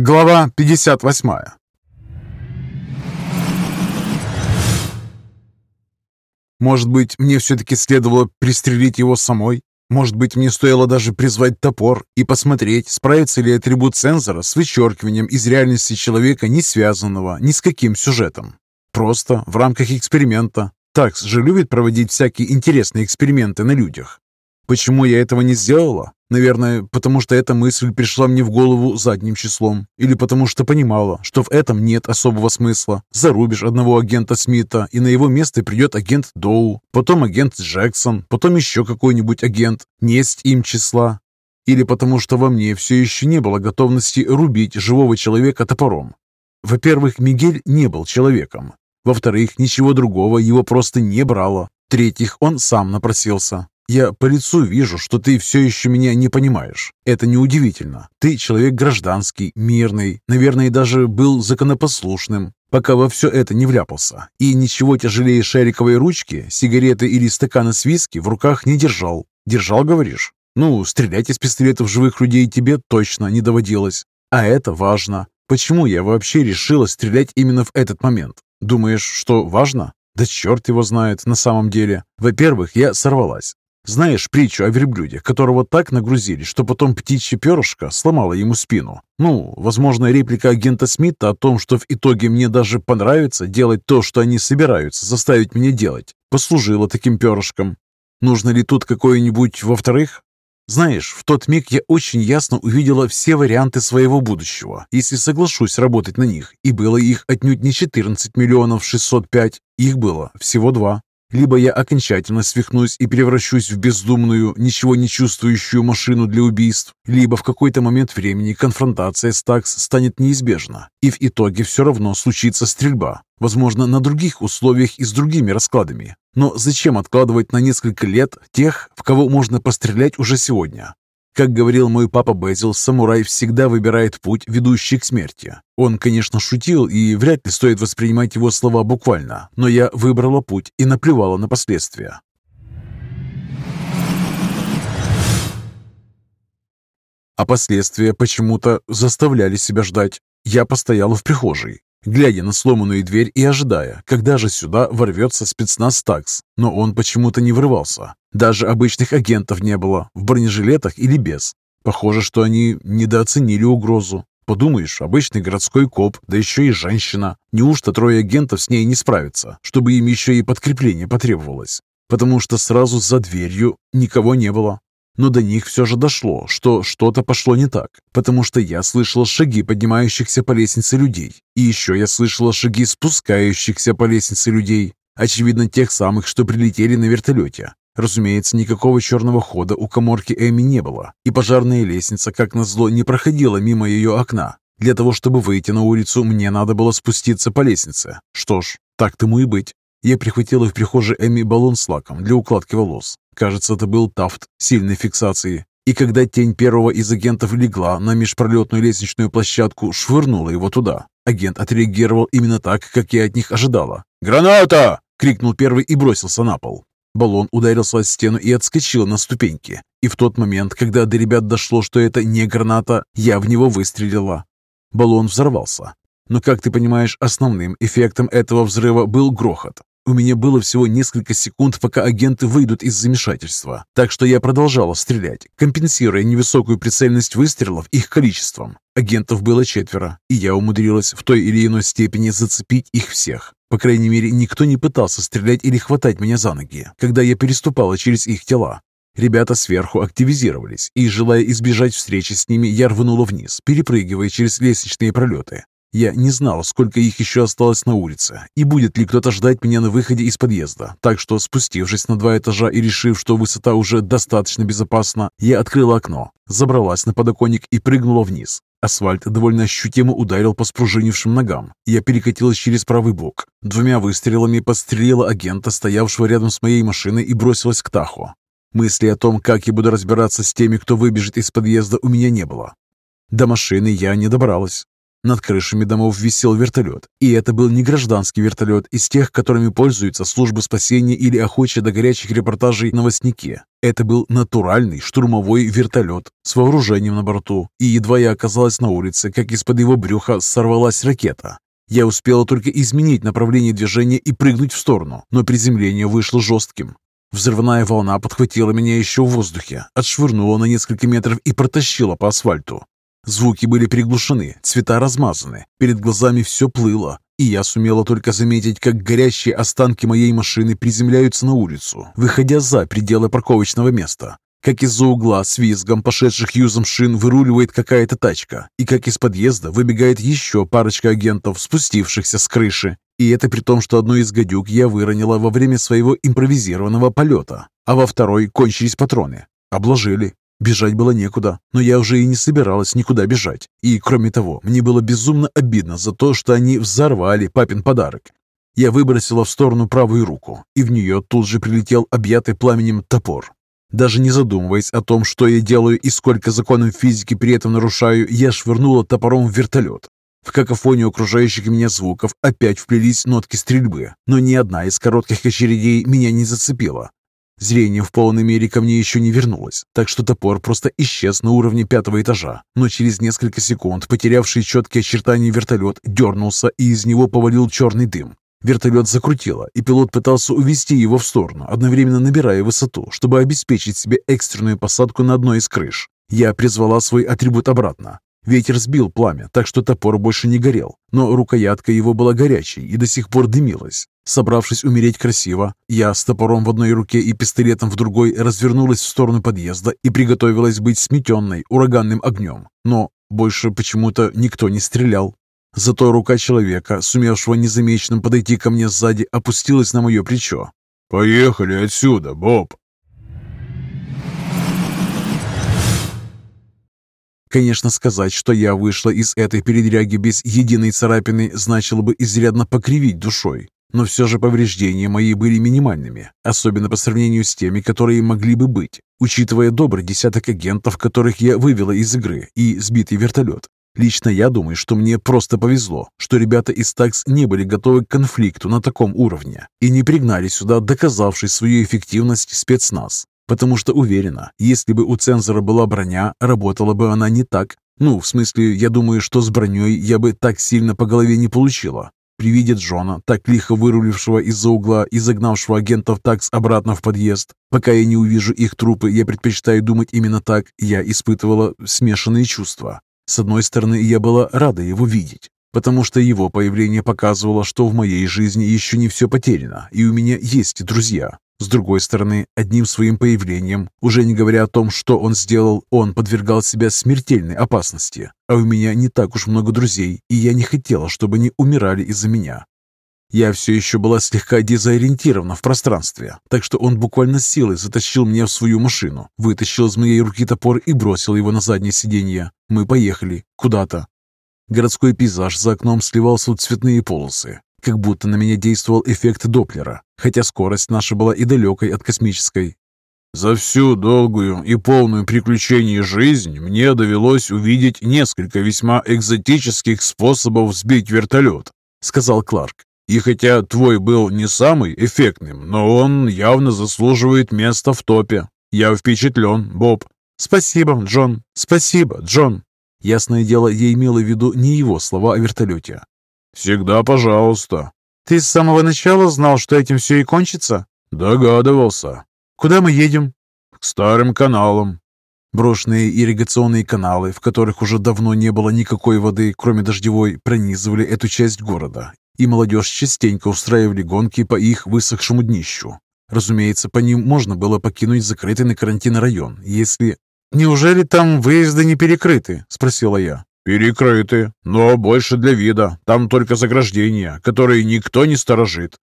Глава 58 Может быть, мне все-таки следовало пристрелить его самой? Может быть, мне стоило даже призвать топор и посмотреть, справится ли атрибут сенсора с вычеркиванием из реальности человека, не связанного ни с каким сюжетом. Просто в рамках эксперимента. Такс же любит проводить всякие интересные эксперименты на людях. Почему я этого не сделала? Наверное, потому что эта мысль пришла мне в голову задним числом. Или потому что понимала, что в этом нет особого смысла. Зарубишь одного агента Смита, и на его место придет агент Доу, потом агент Джексон, потом еще какой-нибудь агент. Несть им числа. Или потому что во мне все еще не было готовности рубить живого человека топором. Во-первых, Мигель не был человеком. Во-вторых, ничего другого его просто не брало. В-третьих, он сам напросился. Я по лицу вижу, что ты все еще меня не понимаешь. Это неудивительно. Ты человек гражданский, мирный, наверное, даже был законопослушным, пока во все это не вляпался. И ничего тяжелее шариковой ручки, сигареты или стакана с виски в руках не держал. Держал, говоришь? Ну, стрелять из пистолетов живых людей тебе точно не доводилось. А это важно. Почему я вообще решила стрелять именно в этот момент? Думаешь, что важно? Да черт его знает на самом деле. Во-первых, я сорвалась. Знаешь притчу о верблюде, которого так нагрузили, что потом птичье перышко сломало ему спину? Ну, возможно, реплика агента Смита о том, что в итоге мне даже понравится делать то, что они собираются заставить меня делать, послужила таким перышком. Нужно ли тут какое-нибудь во-вторых? Знаешь, в тот миг я очень ясно увидела все варианты своего будущего, если соглашусь работать на них, и было их отнюдь не 14 миллионов 605, их было всего два. Либо я окончательно свихнусь и превращусь в бездумную, ничего не чувствующую машину для убийств, либо в какой-то момент времени конфронтация с такс станет неизбежна, и в итоге все равно случится стрельба, возможно, на других условиях и с другими раскладами. Но зачем откладывать на несколько лет тех, в кого можно пострелять уже сегодня? Как говорил мой папа Безил, самурай всегда выбирает путь, ведущий к смерти. Он, конечно, шутил, и вряд ли стоит воспринимать его слова буквально, но я выбрала путь и наплевала на последствия. А последствия почему-то заставляли себя ждать. Я постояла в прихожей, глядя на сломанную дверь и ожидая, когда же сюда ворвется спецназ ТАКС. Но он почему-то не врывался. Даже обычных агентов не было, в бронежилетах или без. Похоже, что они недооценили угрозу. Подумаешь, обычный городской коп, да еще и женщина. Неужто трое агентов с ней не справятся, чтобы им еще и подкрепление потребовалось? Потому что сразу за дверью никого не было. Но до них все же дошло, что что-то пошло не так, потому что я слышала шаги поднимающихся по лестнице людей. И еще я слышала шаги спускающихся по лестнице людей. Очевидно, тех самых, что прилетели на вертолете. Разумеется, никакого черного хода у коморки Эми не было, и пожарная лестница, как назло, не проходила мимо ее окна. Для того, чтобы выйти на улицу, мне надо было спуститься по лестнице. Что ж, так тому и быть. Я прихватила в прихожей Эми баллон с лаком для укладки волос. Кажется, это был тафт сильной фиксации. И когда тень первого из агентов легла на межпролетную лестничную площадку, швырнула его туда. Агент отреагировал именно так, как я от них ожидала. «Граната!» — крикнул первый и бросился на пол. Баллон ударился о стену и отскочил на ступеньки. И в тот момент, когда до ребят дошло, что это не граната, я в него выстрелила. Баллон взорвался. Но, как ты понимаешь, основным эффектом этого взрыва был грохот. У меня было всего несколько секунд, пока агенты выйдут из замешательства, так что я продолжала стрелять, компенсируя невысокую прицельность выстрелов их количеством. Агентов было четверо, и я умудрилась в той или иной степени зацепить их всех. По крайней мере, никто не пытался стрелять или хватать меня за ноги, когда я переступала через их тела. Ребята сверху активизировались, и, желая избежать встречи с ними, я рванула вниз, перепрыгивая через лестничные пролеты. Я не знал, сколько их еще осталось на улице, и будет ли кто-то ждать меня на выходе из подъезда. Так что, спустившись на два этажа и решив, что высота уже достаточно безопасна, я открыла окно, забралась на подоконник и прыгнула вниз. Асфальт довольно ощутимо ударил по спружинившим ногам. Я перекатилась через правый бок. Двумя выстрелами подстрелила агента, стоявшего рядом с моей машиной, и бросилась к Тахо. Мысли о том, как я буду разбираться с теми, кто выбежит из подъезда, у меня не было. До машины я не добралась. Над крышами домов висел вертолет, и это был не гражданский вертолет из тех, которыми пользуются службы спасения или охочие до горячих репортажей новостники. Это был натуральный штурмовой вертолет с вооружением на борту, и едва я оказалась на улице, как из-под его брюха сорвалась ракета. Я успела только изменить направление движения и прыгнуть в сторону, но приземление вышло жестким. Взрывная волна подхватила меня еще в воздухе, отшвырнула на несколько метров и протащила по асфальту. Звуки были приглушены, цвета размазаны, перед глазами все плыло, и я сумела только заметить, как горящие останки моей машины приземляются на улицу, выходя за пределы парковочного места. Как из-за угла с визгом пошедших юзом шин выруливает какая-то тачка, и как из подъезда выбегает еще парочка агентов, спустившихся с крыши. И это при том, что одну из гадюк я выронила во время своего импровизированного полета, а во второй кончились патроны. Обложили. Бежать было некуда, но я уже и не собиралась никуда бежать. И, кроме того, мне было безумно обидно за то, что они взорвали папин подарок. Я выбросила в сторону правую руку, и в нее тут же прилетел объятый пламенем топор. Даже не задумываясь о том, что я делаю и сколько законов физики при этом нарушаю, я швырнула топором в вертолет. В какофонию окружающих меня звуков опять вплелись нотки стрельбы, но ни одна из коротких очередей меня не зацепила. Зрение в полной мере ко мне еще не вернулось, так что топор просто исчез на уровне пятого этажа. Но через несколько секунд потерявший четкие очертания вертолет дернулся, и из него повалил черный дым. Вертолет закрутило, и пилот пытался увести его в сторону, одновременно набирая высоту, чтобы обеспечить себе экстренную посадку на одной из крыш. Я призвала свой атрибут обратно. Ветер сбил пламя, так что топор больше не горел, но рукоятка его была горячей и до сих пор дымилась. Собравшись умереть красиво, я с топором в одной руке и пистолетом в другой развернулась в сторону подъезда и приготовилась быть сметенной ураганным огнем. Но больше почему-то никто не стрелял. Зато рука человека, сумевшего незамеченным подойти ко мне сзади, опустилась на мое плечо. «Поехали отсюда, Боб!» Конечно, сказать, что я вышла из этой передряги без единой царапины, значило бы изрядно покривить душой. Но все же повреждения мои были минимальными, особенно по сравнению с теми, которые могли бы быть, учитывая добрый десяток агентов, которых я вывела из игры, и сбитый вертолет. Лично я думаю, что мне просто повезло, что ребята из ТАКС не были готовы к конфликту на таком уровне и не пригнали сюда, доказавший свою эффективность спецназ. Потому что уверена, если бы у цензора была броня, работала бы она не так. Ну, в смысле, я думаю, что с броней я бы так сильно по голове не получила. При виде Джона, так лихо вырулившего из-за угла и загнавшего агентов такс обратно в подъезд, пока я не увижу их трупы, я предпочитаю думать именно так, я испытывала смешанные чувства. С одной стороны, я была рада его видеть, потому что его появление показывало, что в моей жизни еще не все потеряно, и у меня есть друзья. С другой стороны, одним своим появлением, уже не говоря о том, что он сделал, он подвергал себя смертельной опасности. А у меня не так уж много друзей, и я не хотела, чтобы они умирали из-за меня. Я все еще была слегка дезориентирована в пространстве, так что он буквально силой затащил меня в свою машину, вытащил из моей руки топор и бросил его на заднее сиденье. Мы поехали. Куда-то. Городской пейзаж за окном сливался в цветные полосы как будто на меня действовал эффект Доплера, хотя скорость наша была и далекой от космической. За всю долгую и полную приключений жизнь мне довелось увидеть несколько весьма экзотических способов сбить вертолет, сказал Кларк. И хотя твой был не самый эффектным, но он явно заслуживает места в топе. Я впечатлен, Боб. Спасибо, Джон. Спасибо, Джон. Ясное дело, я имела в виду не его слова о вертолете, «Всегда пожалуйста». «Ты с самого начала знал, что этим все и кончится?» «Догадывался». «Куда мы едем?» «К старым каналам». Брошенные ирригационные каналы, в которых уже давно не было никакой воды, кроме дождевой, пронизывали эту часть города, и молодежь частенько устраивали гонки по их высохшему днищу. Разумеется, по ним можно было покинуть закрытый на карантин район, если... «Неужели там выезды не перекрыты?» – спросила я. «Перекрыты, но больше для вида. Там только заграждения, которые никто не сторожит».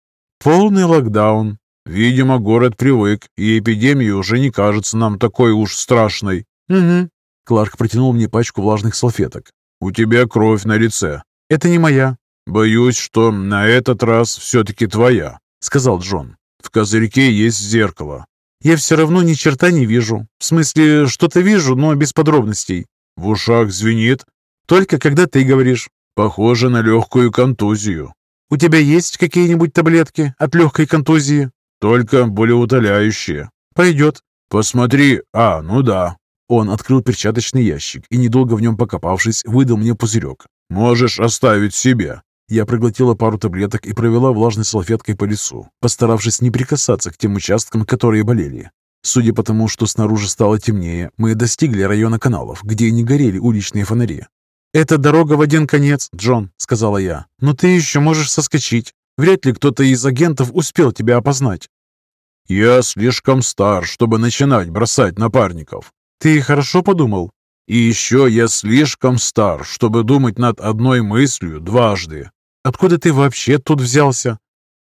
«Полный локдаун». «Видимо, город привык, и эпидемия уже не кажется нам такой уж страшной». «Угу». Кларк протянул мне пачку влажных салфеток. «У тебя кровь на лице». «Это не моя». «Боюсь, что на этот раз все-таки твоя», — сказал Джон. «В козырьке есть зеркало». «Я все равно ни черта не вижу. В смысле, что-то вижу, но без подробностей». «В ушах звенит?» Только когда ты говоришь. Похоже на легкую контузию. У тебя есть какие-нибудь таблетки от легкой контузии? Только болеутоляющие. Пойдет. «Посмотри! А, ну да!» Он открыл перчаточный ящик и, недолго в нем покопавшись, выдал мне пузырек. «Можешь оставить себе!» Я проглотила пару таблеток и провела влажной салфеткой по лицу, постаравшись не прикасаться к тем участкам, которые болели. Судя по тому, что снаружи стало темнее, мы достигли района каналов, где не горели уличные фонари. «Это дорога в один конец, Джон», — сказала я. «Но ты еще можешь соскочить. Вряд ли кто-то из агентов успел тебя опознать». «Я слишком стар, чтобы начинать бросать напарников». «Ты хорошо подумал?» «И еще я слишком стар, чтобы думать над одной мыслью дважды». «Откуда ты вообще тут взялся?»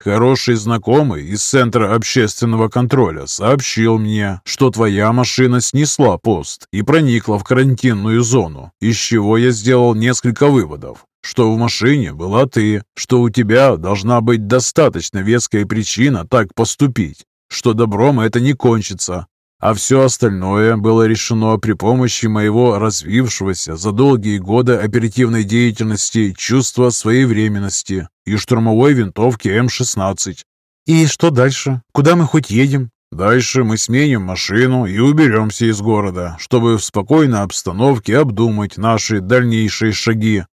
Хороший знакомый из Центра общественного контроля сообщил мне, что твоя машина снесла пост и проникла в карантинную зону, из чего я сделал несколько выводов. Что в машине была ты, что у тебя должна быть достаточно веская причина так поступить, что добром это не кончится, а все остальное было решено при помощи моего развившегося за долгие годы оперативной деятельности чувства своевременности и штурмовой винтовки М-16. «И что дальше? Куда мы хоть едем?» «Дальше мы сменим машину и уберемся из города, чтобы в спокойной обстановке обдумать наши дальнейшие шаги».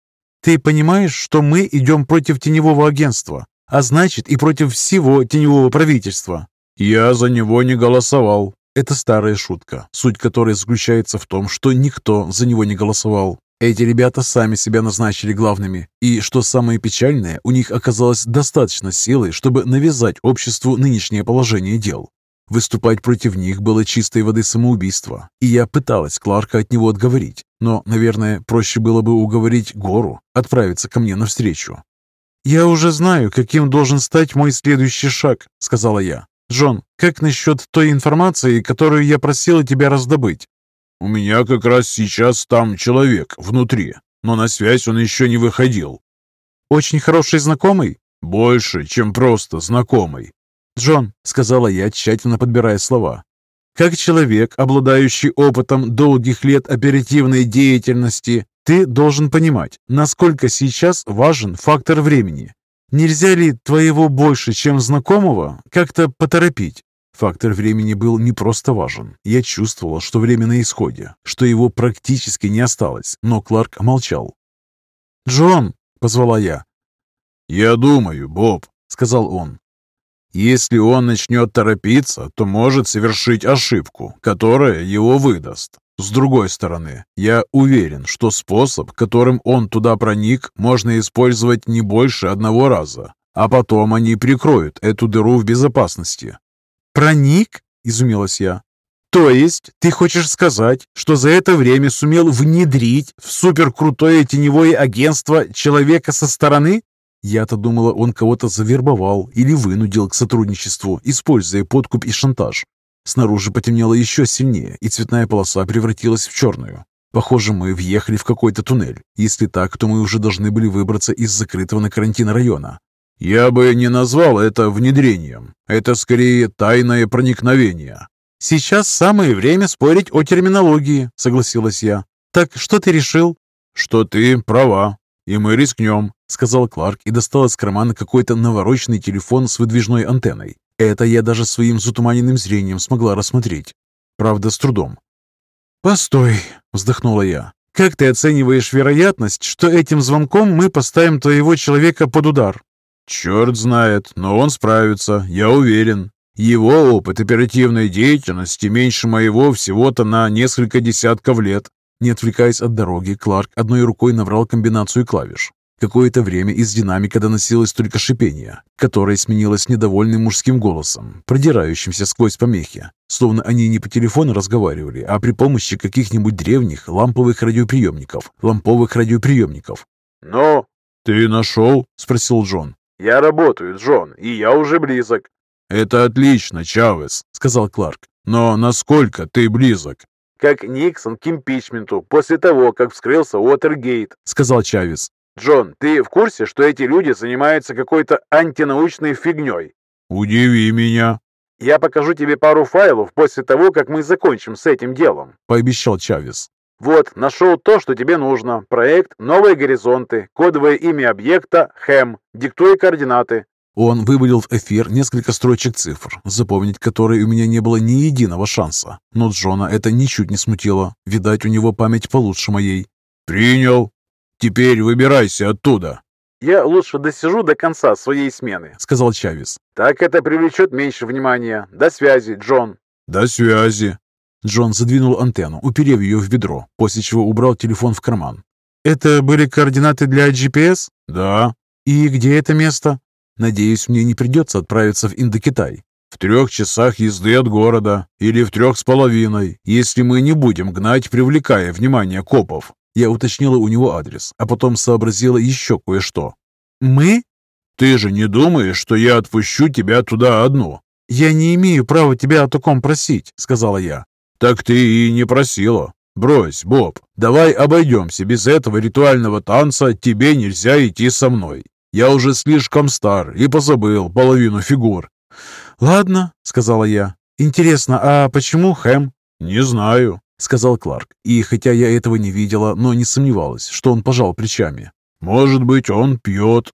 «Ты понимаешь, что мы идем против теневого агентства, а значит и против всего теневого правительства?» «Я за него не голосовал», это старая шутка, суть которой заключается в том, что никто за него не голосовал. Эти ребята сами себя назначили главными, и, что самое печальное, у них оказалось достаточно силы, чтобы навязать обществу нынешнее положение дел. Выступать против них было чистой воды самоубийство, и я пыталась Кларка от него отговорить, но, наверное, проще было бы уговорить Гору отправиться ко мне навстречу. «Я уже знаю, каким должен стать мой следующий шаг», — сказала я. «Джон, как насчет той информации, которую я просила тебя раздобыть?» «У меня как раз сейчас там человек внутри, но на связь он еще не выходил». «Очень хороший знакомый?» «Больше, чем просто знакомый». «Джон», — сказала я, тщательно подбирая слова, «как человек, обладающий опытом долгих лет оперативной деятельности, ты должен понимать, насколько сейчас важен фактор времени. Нельзя ли твоего больше, чем знакомого, как-то поторопить? Фактор времени был не просто важен. Я чувствовал, что время на исходе, что его практически не осталось, но Кларк молчал. «Джон!» — позвала я. «Я думаю, Боб», — сказал он. «Если он начнет торопиться, то может совершить ошибку, которая его выдаст. С другой стороны, я уверен, что способ, которым он туда проник, можно использовать не больше одного раза, а потом они прикроют эту дыру в безопасности. «Проник?» – изумилась я. «То есть ты хочешь сказать, что за это время сумел внедрить в суперкрутое теневое агентство человека со стороны?» Я-то думала, он кого-то завербовал или вынудил к сотрудничеству, используя подкуп и шантаж. Снаружи потемнело еще сильнее, и цветная полоса превратилась в черную. Похоже, мы въехали в какой-то туннель. Если так, то мы уже должны были выбраться из закрытого на карантин района. Я бы не назвал это внедрением. Это скорее тайное проникновение. Сейчас самое время спорить о терминологии, согласилась я. Так что ты решил? Что ты права, и мы рискнем, сказал Кларк и достал из кармана какой-то навороченный телефон с выдвижной антенной. Это я даже своим затуманенным зрением смогла рассмотреть. Правда, с трудом. «Постой», — вздохнула я. «Как ты оцениваешь вероятность, что этим звонком мы поставим твоего человека под удар?» «Черт знает, но он справится, я уверен. Его опыт оперативной деятельности меньше моего всего-то на несколько десятков лет». Не отвлекаясь от дороги, Кларк одной рукой набрал комбинацию клавиш. Какое-то время из динамика доносилось только шипение, которое сменилось недовольным мужским голосом, продирающимся сквозь помехи, словно они не по телефону разговаривали, а при помощи каких-нибудь древних ламповых радиоприемников. Ламповых радиоприемников. «Ну, ты нашел?» – спросил Джон. «Я работаю, Джон, и я уже близок». «Это отлично, Чавес», – сказал Кларк. «Но насколько ты близок?» «Как Никсон к импичменту после того, как вскрылся Уотергейт», – сказал Чавес. Джон, ты в курсе, что эти люди занимаются какой-то антинаучной фигней? Удиви меня. Я покажу тебе пару файлов после того, как мы закончим с этим делом, пообещал Чавес. Вот, нашел то, что тебе нужно. Проект «Новые горизонты», кодовое имя объекта «Хэм». Диктуй координаты. Он вывалил в эфир несколько строчек цифр, запомнить которые у меня не было ни единого шанса. Но Джона это ничуть не смутило. Видать, у него память получше моей. «Принял. Теперь выбирайся оттуда». «Я лучше досижу до конца своей смены», — сказал Чавес. «Так это привлечет меньше внимания. До связи, Джон». «До связи». Джон задвинул антенну, уперев ее в ведро, после чего убрал телефон в карман. «Это были координаты для GPS?» «Да». «И где это место?» «Надеюсь, мне не придется отправиться в Индокитай». «В трех часах езды от города, или в трех с половиной, если мы не будем гнать, привлекая внимание копов». Я уточнила у него адрес, а потом сообразила еще кое-что. «Мы?» «Ты же не думаешь, что я отпущу тебя туда одну?» «Я не имею права тебя о таком просить», — сказала я. «Так ты и не просила. Брось, Боб, давай обойдемся без этого ритуального танца, тебе нельзя идти со мной. Я уже слишком стар и позабыл половину фигур». «Ладно», — сказала я. «Интересно, а почему Хэм?» «Не знаю сказал Кларк. И хотя я этого не видела, но не сомневалась, что он пожал плечами. «Может быть, он пьет.